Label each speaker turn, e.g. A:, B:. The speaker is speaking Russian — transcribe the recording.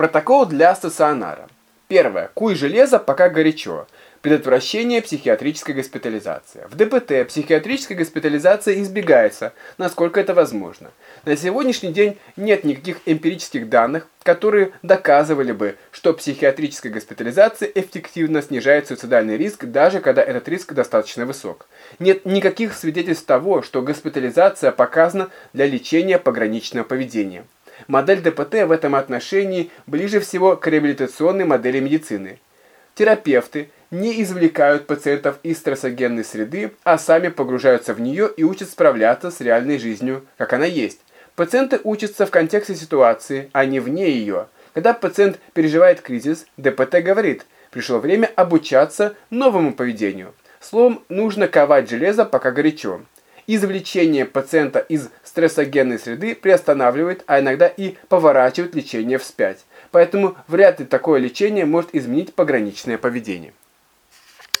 A: Протокол для стационара. Первое. Куй железо, пока горячо. Предотвращение психиатрической госпитализации. В ДПТ психиатрическая госпитализация избегается, насколько это возможно. На сегодняшний день нет никаких эмпирических данных, которые доказывали бы, что психиатрическая госпитализация эффективно снижает суицидальный риск, даже когда этот риск достаточно высок. Нет никаких свидетельств того, что госпитализация показана для лечения пограничного поведения. Модель ДПТ в этом отношении ближе всего к реабилитационной модели медицины. Терапевты не извлекают пациентов из стрессогенной среды, а сами погружаются в нее и учат справляться с реальной жизнью, как она есть. Пациенты учатся в контексте ситуации, а не вне ее. Когда пациент переживает кризис, ДПТ говорит, пришло время обучаться новому поведению. Словом, нужно ковать железо, пока горячо. Извлечение пациента из стрессогенной среды приостанавливает, а иногда и поворачивает лечение вспять. Поэтому вряд ли такое лечение может изменить пограничное поведение.